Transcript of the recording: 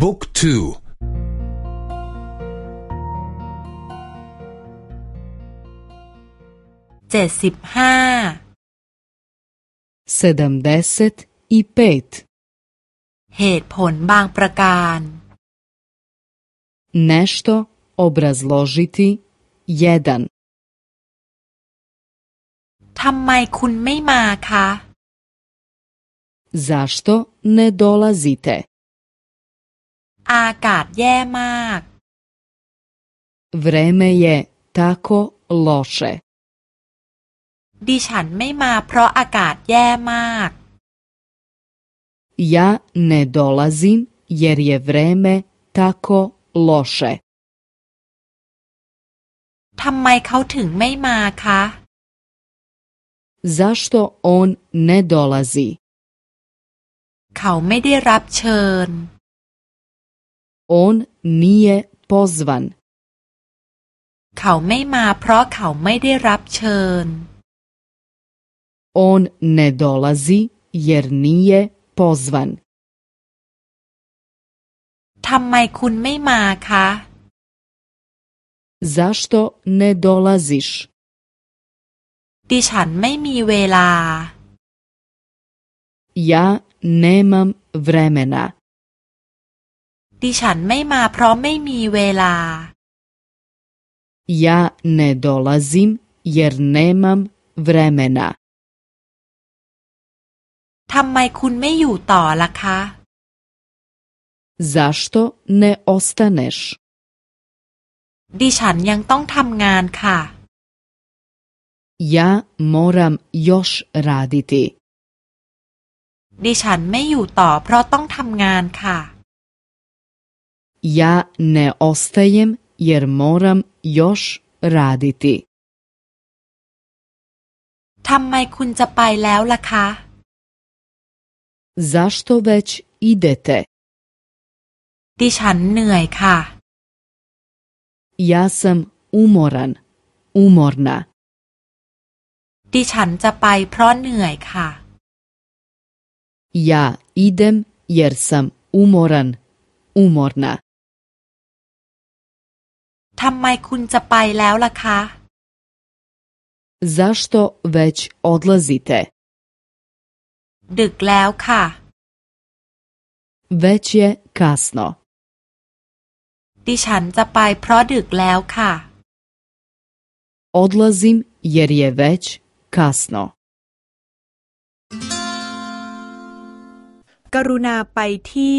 บุ๊กทูเจ็ดสิบห้า sedamdeset i pet เหตุผลบางประการ nešto obrazložiti jedan ทำไมคุณไม่มาคะ zašto ne dolazite อากาศแย่มาก vreme je tako loše ดิฉันไม่มาเพราะอากาศแย่มาก ja ne dolazim jer je vreme tako loše ทำไมเขาถึงไม่มาคะ zašto on ne dolazi เขาไม่ได้รับเชิญ on nije pozvan เขาไม่มาเพราะเขาไม่ได้รับเชิญ on ne dolazi jer nije pozvan ทำไมคุณไม่มาคะ zašto ne dolaziš ดิฉันไม่มีเวลา ja nemam vremena ดิฉันไม่มาเพราะไม่มีเวลา ja ne dolazim jer nemam vremena ทำไมคุณไม่อยู่ต่อล่ะคะ zašto ne ostaneš ดิฉันยังต้องทำงานค่ะ ja moram još raditi ดิฉันไม่อยู่ต่อเพราะต้องทำงานค่ะ ja ne ostajem jer moram još raditi ทำไมคุณจะไปแล้วล่ะคะ zašto već idete ดิฉันเหนื่อยค่ะ ja sam umoran umorna ดิฉันจะไปเพราะเหนื่อยค่ะ ja idem jer sam umoran umorna ทำไมคุณจะไปแล้วล่ะคะ zašto već odlazite ดึกแล้วค่ะ već je kasno ดิฉันจะไปเพราะดึกแล้วค่ะ odlazim jer je već kasno กรุณาไปที่